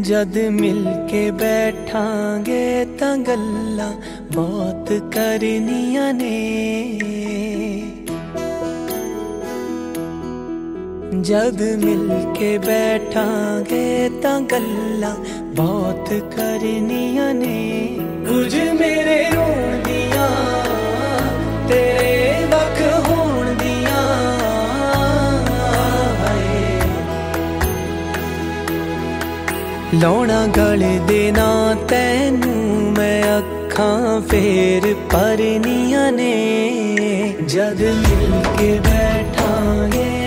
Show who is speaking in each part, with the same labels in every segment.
Speaker 1: ਜਦ ਮਿਲ ਕੇ ਬੈਠਾਂਗੇ ਤਾਂ ਗੱਲਾਂ ਬਹੁਤ ਕਰਨੀਆਂ ਨੇ। ਜਦ ਮਿਲ ਕੇ ਬੈਠਾਂਗੇ ਤਾਂ ਗੱਲਾਂ ਬਹੁਤ ਕਰਨੀਆਂ ਨੇ। ਲਾਉਣਾ ਗਲੇ ਦੇ ਨਾ ਤੈਨੂੰ ਮੈਂ ਅੱਖਾਂ ਫੇਰ ਪਰਨੀਆਂ ਨੇ। ਜਦ ਮਿਲ ਕੇ ਬੈਠਾਂਗੇ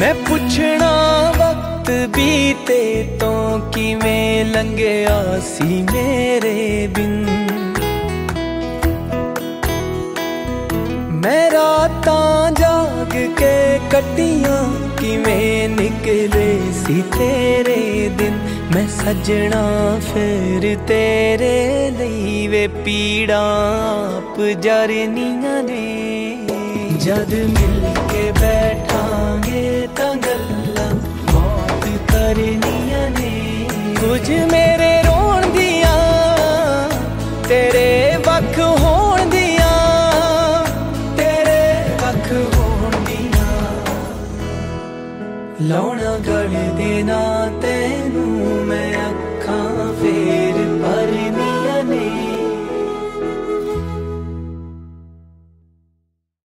Speaker 1: ਮੈਂ ਪੁੱਛਣਾ ਵਕਤ ਬੀਤੇ ਤੋਂ ਕਿਵੇਂ ਲੰਘਿਆ ਸੀ ਮੇਰੇ ਬਿਨ? ਮੈਂ ਰਾਤਾਂ ਜਾਗ ਕੇ ਕੱਟੀਆਂ ਕਿਵੇਂ ਨਿਕਲੇ ਸੀ ਤੇਰੇ ਦਿਨ? ਮੈਂ ਸੱਜਣਾ ਫਿਰ ਤੇਰੇ ਲਈ ਵੇ ਪੀੜਾਂ ਆਪ ਜਰਨੀਆਂ ਨੇ। ਜਦ ਮਿਲ ਕੇ ਬੈਠਾਂਗੇ ਕੁਝ ਮੇਰੇ ਰੋਣ ਦੀਆਂ, ਤੇਰੇ ਵੱਖ ਹੋਣ ਦੀਆਂ, ਤੇਰੇ ਵੱਖ ਹੋਣ ਦੀਆਂ। ਲਾਉਣਾ ਗਲੇ ਦੇਣਾ ਤੈਨੂੰ ਮੈਂ